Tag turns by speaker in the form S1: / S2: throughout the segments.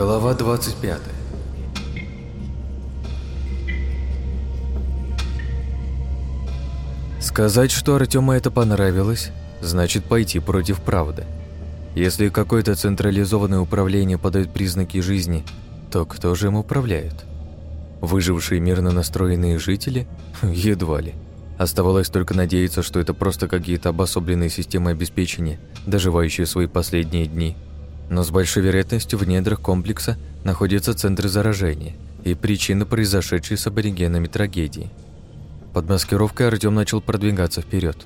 S1: Глава 25 Сказать, что Артему это понравилось, значит пойти против правды. Если какое-то централизованное управление подает признаки жизни, то кто же им управляет? Выжившие мирно настроенные жители? Едва ли. Оставалось только надеяться, что это просто какие-то обособленные системы обеспечения, доживающие свои последние дни – но с большой вероятностью в недрах комплекса находится центр заражения и причины произошедшей с аборигенами трагедии. Под маскировкой Артём начал продвигаться вперед.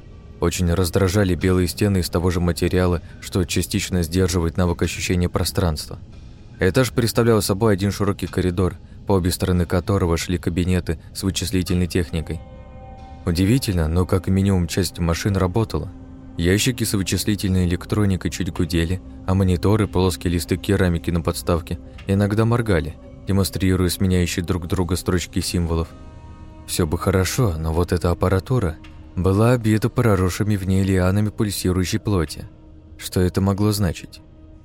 S1: Очень раздражали белые стены из того же материала, что частично сдерживает навык ощущения пространства. Этаж представлял собой один широкий коридор, по обе стороны которого шли кабинеты с вычислительной техникой. Удивительно, но как минимум часть машин работала – Ящики с вычислительной электроникой чуть гудели, а мониторы, полоски листы керамики на подставке иногда моргали, демонстрируя сменяющие друг друга строчки символов. Все бы хорошо, но вот эта аппаратура была обита проросшими в ней лианами пульсирующей плоти. Что это могло значить?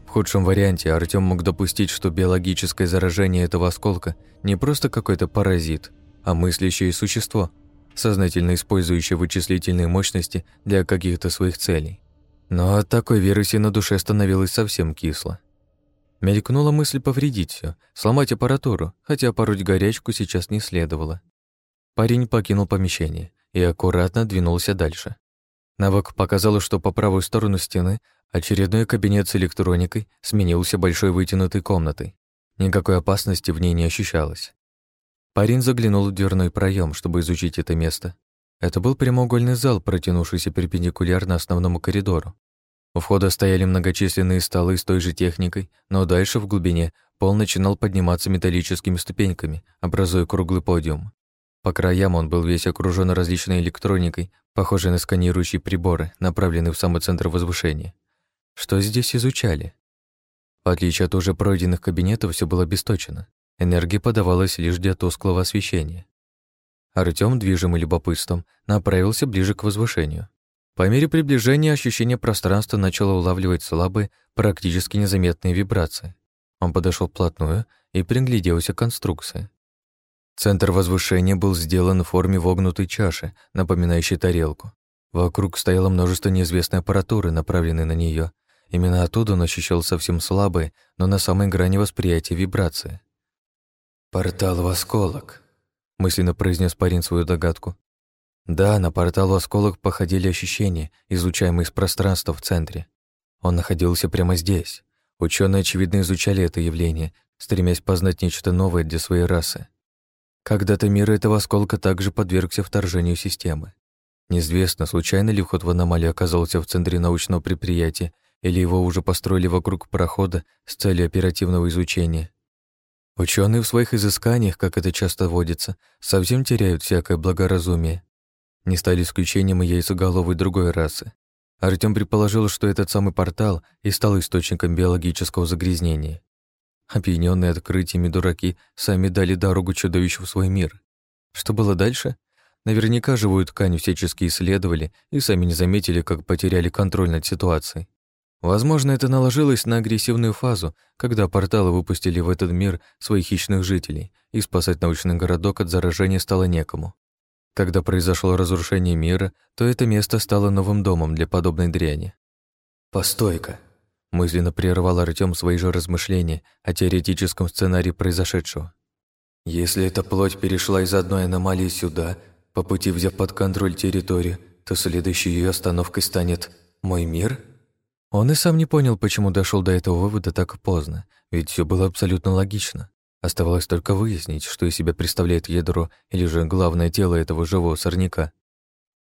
S1: В худшем варианте Артём мог допустить, что биологическое заражение этого осколка не просто какой-то паразит, а мыслящее существо – сознательно использующие вычислительные мощности для каких-то своих целей. Но от такой версии на душе становилось совсем кисло. Мелькнула мысль повредить все, сломать аппаратуру, хотя пороть горячку сейчас не следовало. Парень покинул помещение и аккуратно двинулся дальше. Навык показал, что по правую сторону стены очередной кабинет с электроникой сменился большой вытянутой комнатой. Никакой опасности в ней не ощущалось. Парень заглянул в дверной проем, чтобы изучить это место. Это был прямоугольный зал, протянувшийся перпендикулярно основному коридору. У входа стояли многочисленные столы с той же техникой, но дальше, в глубине, пол начинал подниматься металлическими ступеньками, образуя круглый подиум. По краям он был весь окружен различной электроникой, похожей на сканирующие приборы, направленные в самый центр возвышения. Что здесь изучали? В отличие от уже пройденных кабинетов, все было обесточено. Энергия подавалась лишь для тусклого освещения. Артём, движим любопытством, направился ближе к возвышению. По мере приближения ощущение пространства начало улавливать слабые, практически незаметные вибрации. Он подошел вплотную и пригляделся к конструкции. Центр возвышения был сделан в форме вогнутой чаши, напоминающей тарелку. Вокруг стояло множество неизвестной аппаратуры, направленной на нее. Именно оттуда он ощущал совсем слабые, но на самой грани восприятия вибрации. «Портал Восколок», — мысленно произнес парень свою догадку. Да, на портал Восколок походили ощущения, изучаемые из пространства в центре. Он находился прямо здесь. Ученые, очевидно, изучали это явление, стремясь познать нечто новое для своей расы. Когда-то мир этого осколка также подвергся вторжению системы. Неизвестно, случайно ли вход в аномалию оказался в центре научного предприятия, или его уже построили вокруг прохода с целью оперативного изучения. Ученые в своих изысканиях, как это часто водится, совсем теряют всякое благоразумие. Не стали исключением и яйцеголовой другой расы. Артём предположил, что этот самый портал и стал источником биологического загрязнения. Опьянённые открытиями дураки сами дали дорогу чудовищу в свой мир. Что было дальше? Наверняка живую ткань всячески исследовали и сами не заметили, как потеряли контроль над ситуацией. Возможно, это наложилось на агрессивную фазу, когда порталы выпустили в этот мир своих хищных жителей, и спасать научный городок от заражения стало некому. Когда произошло разрушение мира, то это место стало новым домом для подобной дряни. «Постой-ка!» — мысленно прервал Артём свои же размышления о теоретическом сценарии произошедшего. «Если эта плоть перешла из одной аномалии сюда, по пути взяв под контроль территорию, то следующей ее остановкой станет мой мир?» Он и сам не понял, почему дошел до этого вывода так поздно, ведь все было абсолютно логично. Оставалось только выяснить, что из себя представляет ядро или же главное тело этого живого сорняка.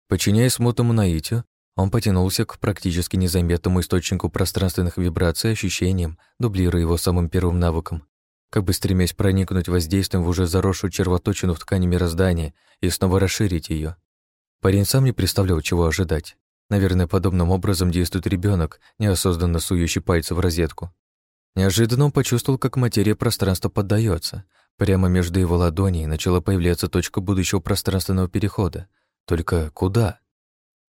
S1: Подчиняясь смутному наитию, он потянулся к практически незаметному источнику пространственных вибраций ощущениям, дублируя его самым первым навыком, как бы стремясь проникнуть воздействием в уже заросшую червоточину в ткани мироздания и снова расширить ее. Парень сам не представлял, чего ожидать. Наверное, подобным образом действует ребенок, неосознанно сующий пальцы в розетку. Неожиданно он почувствовал, как материя пространства поддается. Прямо между его ладоней начала появляться точка будущего пространственного перехода. Только куда?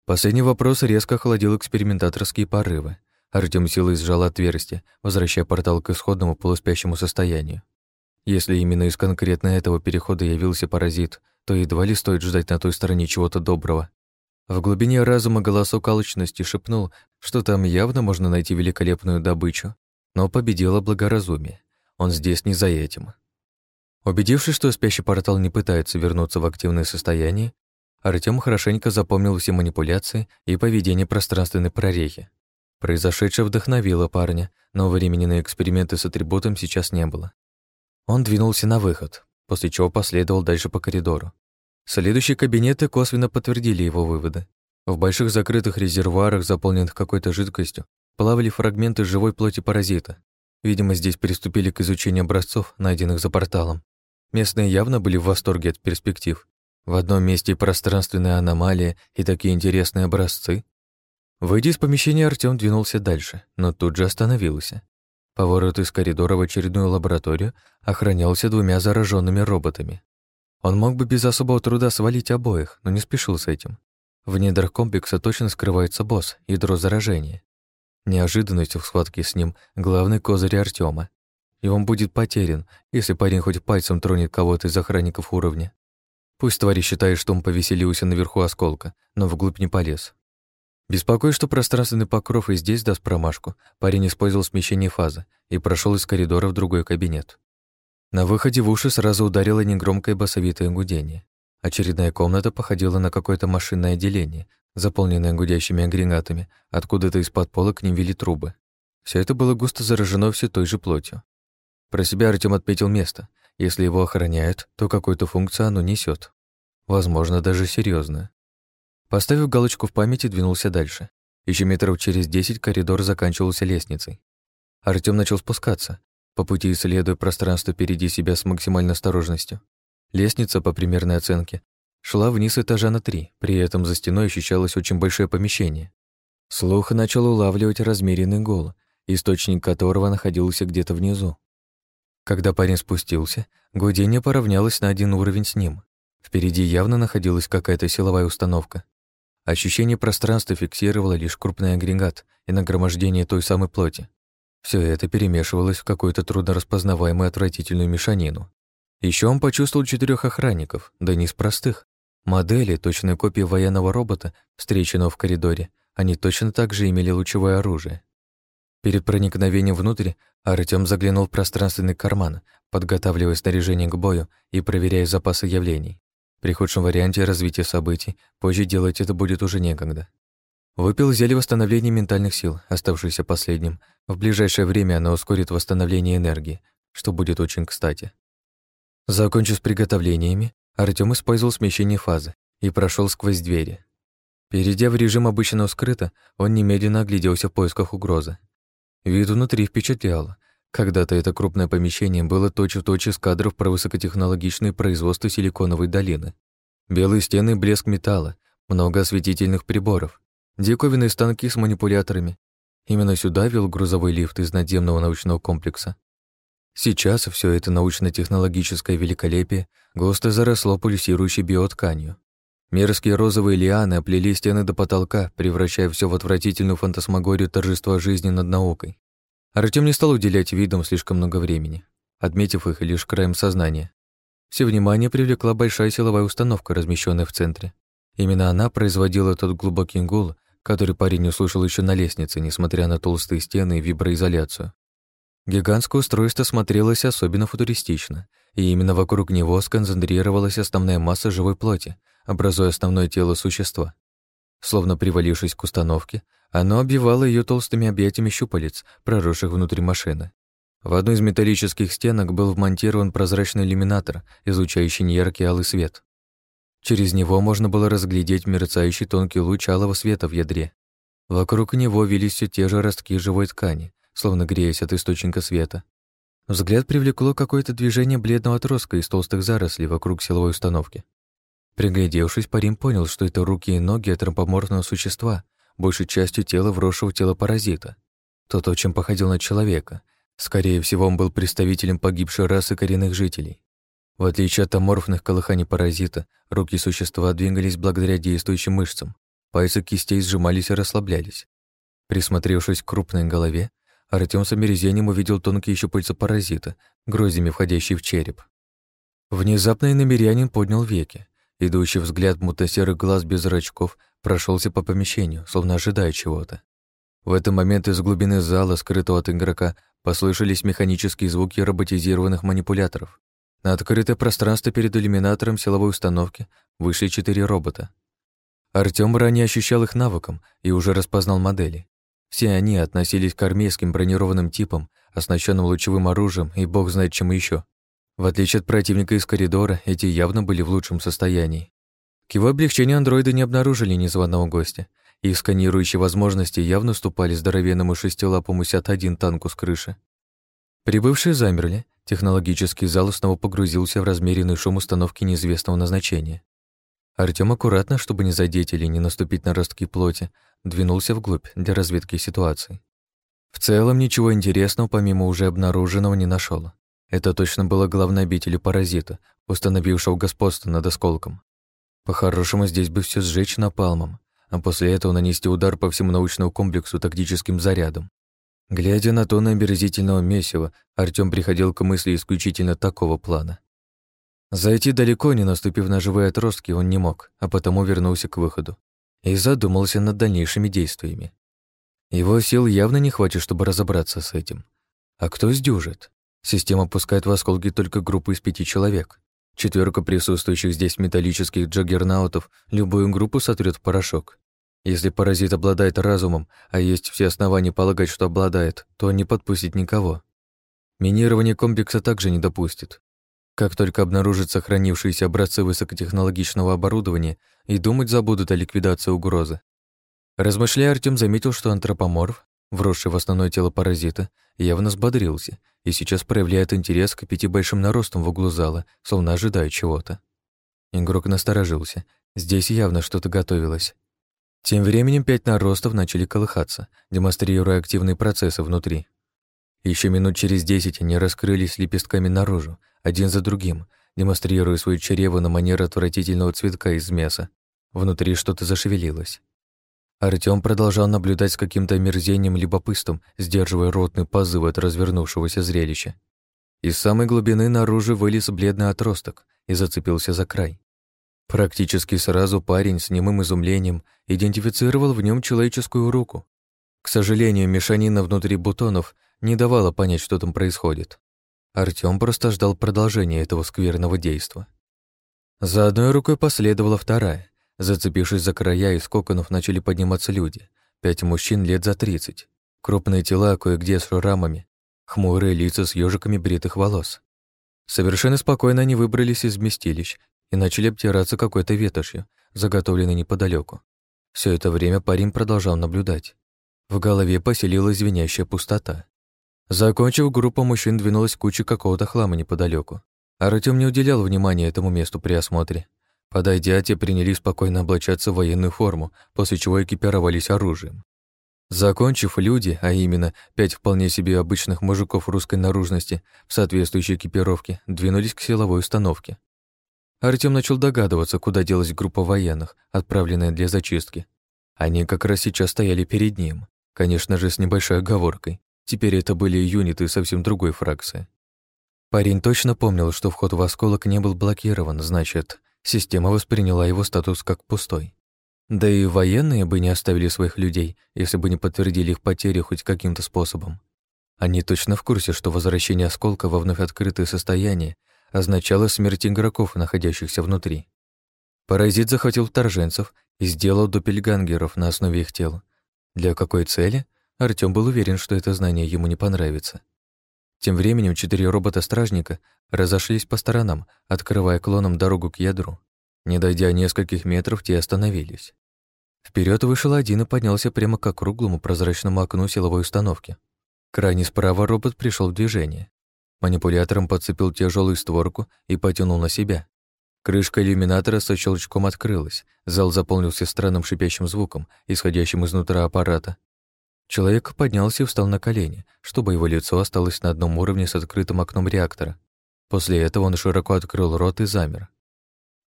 S1: Последний вопрос резко охладил экспериментаторские порывы. Артем силой сжал отверстие, возвращая портал к исходному полуспящему состоянию. Если именно из конкретно этого перехода явился паразит, то едва ли стоит ждать на той стороне чего-то доброго. В глубине разума голосок алчности шепнул, что там явно можно найти великолепную добычу, но победило благоразумие. Он здесь не за этим. Убедившись, что спящий портал не пытается вернуться в активное состояние, Артём хорошенько запомнил все манипуляции и поведение пространственной прорехи. Произошедшее вдохновило парня, но времени на эксперименты с атрибутом сейчас не было. Он двинулся на выход, после чего последовал дальше по коридору. Следующие кабинеты косвенно подтвердили его выводы. В больших закрытых резервуарах, заполненных какой-то жидкостью, плавали фрагменты живой плоти паразита. Видимо, здесь приступили к изучению образцов, найденных за порталом. Местные явно были в восторге от перспектив. В одном месте и пространственная аномалия, и такие интересные образцы. Выйдя из помещения, Артём двинулся дальше, но тут же остановился. Поворот из коридора в очередную лабораторию охранялся двумя зараженными роботами. Он мог бы без особого труда свалить обоих, но не спешил с этим. В недрах комплекса точно скрывается босс, ядро заражения. Неожиданностью в схватке с ним главный козырь Артема. И он будет потерян, если парень хоть пальцем тронет кого-то из охранников уровня. Пусть твари считает, что он повеселился наверху осколка, но вглубь не полез. Беспокоясь, что пространственный покров и здесь даст промашку, парень использовал смещение фазы и прошел из коридора в другой кабинет. На выходе в уши сразу ударило негромкое басовитое гудение. Очередная комната походила на какое-то машинное отделение, заполненное гудящими агрегатами, откуда-то из-под пола к ним вели трубы. Все это было густо заражено все той же плотью. Про себя Артем отметил место. Если его охраняют, то какую-то функцию оно несет. Возможно, даже серьезную. Поставив галочку в памяти, двинулся дальше. Еще метров через десять коридор заканчивался лестницей. Артем начал спускаться, по пути, исследуя пространство впереди себя с максимальной осторожностью. Лестница, по примерной оценке, шла вниз этажа на три, при этом за стеной ощущалось очень большое помещение. Слух начал улавливать размеренный гол, источник которого находился где-то внизу. Когда парень спустился, гудение поравнялось на один уровень с ним. Впереди явно находилась какая-то силовая установка. Ощущение пространства фиксировало лишь крупный агрегат и нагромождение той самой плоти. Все это перемешивалось в какую-то труднораспознаваемую отвратительную мешанину. Еще он почувствовал четырех охранников, да не из простых. Модели, точные копии военного робота, встреченного в коридоре, они точно так же имели лучевое оружие. Перед проникновением внутрь Артём заглянул в пространственный карман, подготавливая снаряжение к бою и проверяя запасы явлений. При худшем варианте развития событий позже делать это будет уже некогда. Выпил зелье восстановления ментальных сил, оставшееся последним. В ближайшее время оно ускорит восстановление энергии, что будет очень кстати. Закончив с приготовлениями, Артём использовал смещение фазы и прошел сквозь двери. Перейдя в режим обычного скрыта, он немедленно огляделся в поисках угрозы. Вид внутри впечатлял. Когда-то это крупное помещение было точь-в-точь -точь из кадров про высокотехнологичные производства Силиконовой долины. Белые стены блеск металла, много осветительных приборов — диковинные станки с манипуляторами. Именно сюда вел грузовой лифт из надземного научного комплекса. Сейчас все это научно-технологическое великолепие густо заросло пульсирующей биотканью. Мерзкие розовые лианы оплели стены до потолка, превращая все в отвратительную фантасмагорию торжества жизни над наукой. Артем не стал уделять видам слишком много времени, отметив их лишь краем сознания. Все внимание привлекла большая силовая установка, размещенная в центре. Именно она производила тот глубокий гул, который парень услышал еще на лестнице, несмотря на толстые стены и виброизоляцию. Гигантское устройство смотрелось особенно футуристично, и именно вокруг него сконцентрировалась основная масса живой плоти, образуя основное тело существа. Словно привалившись к установке, оно обвивало ее толстыми объятиями щупалец, проросших внутри машины. В одну из металлических стенок был вмонтирован прозрачный иллюминатор, излучающий неяркий алый свет. Через него можно было разглядеть мерцающий тонкий луч алого света в ядре. Вокруг него вились все те же ростки живой ткани, словно греясь от источника света. Взгляд привлекло какое-то движение бледного отростка из толстых зарослей вокруг силовой установки. Приглядевшись, Парим понял, что это руки и ноги трампоморфного существа, большей частью тела вросшего тела паразита. Тот очень походил на человека. Скорее всего, он был представителем погибшей расы коренных жителей. В отличие от аморфных колыханий паразита, руки существа двигались благодаря действующим мышцам. Пальцы кистей сжимались и расслаблялись. Присмотревшись к крупной голове, Артём с омерзением увидел тонкие щупальца паразита, гроздями входящие в череп. Внезапно иномерянин поднял веки. Идущий взгляд мутно-серых глаз без зрачков прошелся по помещению, словно ожидая чего-то. В этот момент из глубины зала, скрытого от игрока, послышались механические звуки роботизированных манипуляторов. На открытое пространство перед иллюминатором силовой установки вышли четыре робота. Артём ранее ощущал их навыком и уже распознал модели. Все они относились к армейским бронированным типам, оснащенным лучевым оружием и бог знает чем еще. В отличие от противника из коридора, эти явно были в лучшем состоянии. К его облегчению андроиды не обнаружили незваного гостя. Их сканирующие возможности явно уступали здоровенному шестилапому 51 танку с крыши. Прибывшие замерли, Технологический зал снова погрузился в размеренный шум установки неизвестного назначения. Артём аккуратно, чтобы не задеть или не наступить на ростки плоти, двинулся вглубь для разведки ситуации. В целом ничего интересного помимо уже обнаруженного не нашел. Это точно было главное обителью паразита, установившего господство над осколком. По-хорошему здесь бы все сжечь напалмом, а после этого нанести удар по всему научному комплексу тактическим зарядом. Глядя на то наберезительного месива, Артём приходил к мысли исключительно такого плана. Зайти далеко, не наступив на живые отростки, он не мог, а потому вернулся к выходу и задумался над дальнейшими действиями. Его сил явно не хватит, чтобы разобраться с этим. А кто сдюжит? Система пускает в осколки только группы из пяти человек. Четверка присутствующих здесь металлических джаггернаутов любую группу сотрет в порошок. Если паразит обладает разумом, а есть все основания полагать, что обладает, то не подпустит никого. Минирование комплекса также не допустит. Как только обнаружат сохранившиеся образцы высокотехнологичного оборудования и думать забудут о ликвидации угрозы. Размышляя, Артем заметил, что антропоморф, вросший в основное тело паразита, явно сбодрился и сейчас проявляет интерес к пяти большим наростам в углу зала, словно ожидая чего-то. Игрок насторожился. Здесь явно что-то готовилось. Тем временем пять наростов начали колыхаться, демонстрируя активные процессы внутри. Еще минут через десять они раскрылись лепестками наружу, один за другим, демонстрируя свое чрево на манер отвратительного цветка из мяса. Внутри что-то зашевелилось. Артём продолжал наблюдать с каким-то мерзением любопытством, сдерживая ротный позыв от развернувшегося зрелища. Из самой глубины наружу вылез бледный отросток и зацепился за край. Практически сразу парень с немым изумлением идентифицировал в нем человеческую руку. К сожалению, мешанина внутри бутонов не давала понять, что там происходит. Артём просто ждал продолжения этого скверного действа. За одной рукой последовала вторая. Зацепившись за края, из коконов начали подниматься люди. Пять мужчин лет за тридцать. Крупные тела, кое-где с шрамами. Хмурые лица с ежиками бритых волос. Совершенно спокойно они выбрались из вместилищ и начали обтираться какой-то ветошью, заготовленной неподалеку. Все это время парень продолжал наблюдать. В голове поселилась звенящая пустота. Закончив, группа мужчин двинулась к куче какого-то хлама неподалеку. Артём не уделял внимания этому месту при осмотре. Подойдя, те приняли спокойно облачаться в военную форму, после чего экипировались оружием. Закончив, люди, а именно пять вполне себе обычных мужиков русской наружности в соответствующей экипировке, двинулись к силовой установке. Артём начал догадываться, куда делась группа военных, отправленная для зачистки. Они как раз сейчас стояли перед ним, конечно же, с небольшой оговоркой. Теперь это были юниты совсем другой фракции. Парень точно помнил, что вход в осколок не был блокирован, значит, система восприняла его статус как пустой. Да и военные бы не оставили своих людей, если бы не подтвердили их потери хоть каким-то способом. Они точно в курсе, что возвращение осколка во вновь открытое состояние означало смерть игроков, находящихся внутри. Паразит захватил вторженцев и сделал допельгангеров на основе их тел. Для какой цели? Артём был уверен, что это знание ему не понравится. Тем временем четыре робота-стражника разошлись по сторонам, открывая клонам дорогу к ядру. Не дойдя нескольких метров, те остановились. Вперед вышел один и поднялся прямо к округлому прозрачному окну силовой установки. Крайне справа робот пришел в движение. Манипулятором подцепил тяжелую створку и потянул на себя. Крышка иллюминатора со щелчком открылась, зал заполнился странным шипящим звуком, исходящим изнутра аппарата. Человек поднялся и встал на колени, чтобы его лицо осталось на одном уровне с открытым окном реактора. После этого он широко открыл рот и замер.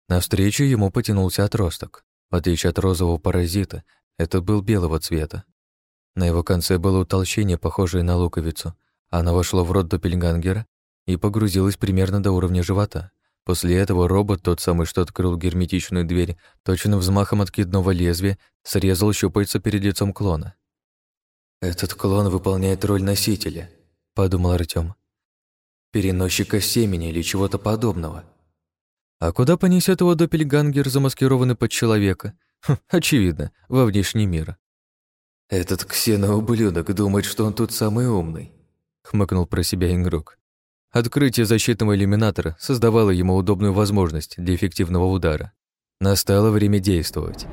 S1: Навстречу ему потянулся отросток. В отличие от розового паразита, это был белого цвета. На его конце было утолщение, похожее на луковицу, она вошла в рот Доппельгангера и погрузилась примерно до уровня живота. После этого робот, тот самый, что открыл герметичную дверь, точно взмахом откидного лезвия срезал щупальца перед лицом клона. «Этот клон выполняет роль носителя», — подумал Артём. «Переносчика семени или чего-то подобного». «А куда понесет его Доппельгангер, замаскированный под человека?» хм, «Очевидно, во внешний мир». «Этот ксеноублюдок думает, что он тут самый умный», хмыкнул про себя Игрок. Открытие защитного иллюминатора создавало ему удобную возможность для эффективного удара. Настало время действовать.